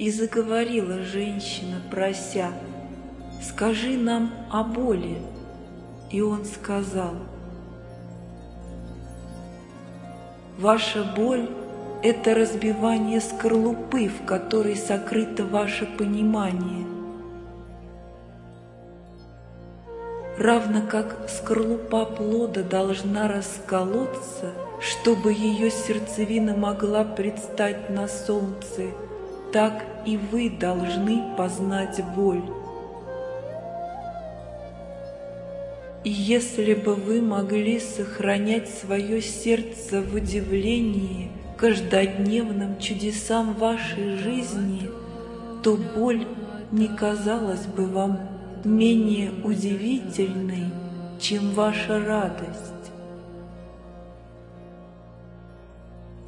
И заговорила женщина, прося, «Скажи нам о боли». И он сказал, «Ваша боль — это разбивание скорлупы, в которой сокрыто ваше понимание. Равно как скорлупа плода должна расколоться, чтобы ее сердцевина могла предстать на солнце, так и вы должны познать боль. И если бы вы могли сохранять свое сердце в удивлении каждодневным чудесам вашей жизни, то боль не казалась бы вам менее удивительной, чем ваша радость.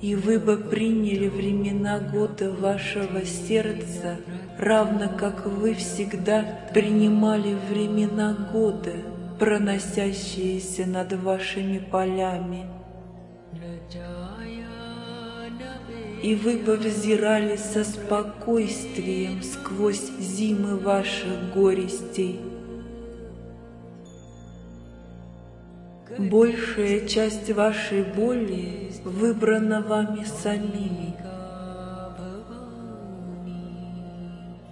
И вы бы приняли времена года вашего сердца, равно как вы всегда принимали времена года, проносящиеся над вашими полями. И вы бы взирали со спокойствием сквозь зимы ваших горестей. Большая часть вашей боли выбрана вами самими.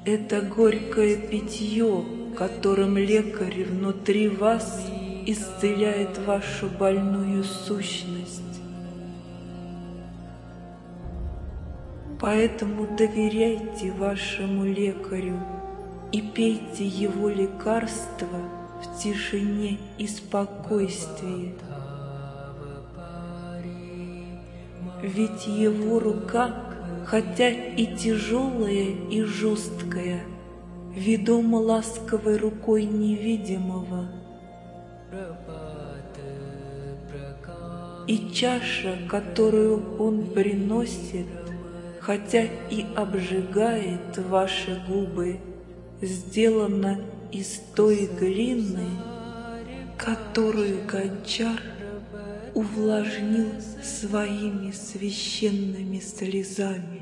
Это горькое питье, которым лекарь внутри вас исцеляет вашу больную сущность. Поэтому доверяйте вашему лекарю и пейте его лекарства в тишине и спокойствии. Ведь его рука, хотя и тяжелая и жесткая, ведома ласковой рукой невидимого. И чаша, которую он приносит, хотя и обжигает ваши губы, сделана из той глины, которую гончар увлажнил своими священными слезами.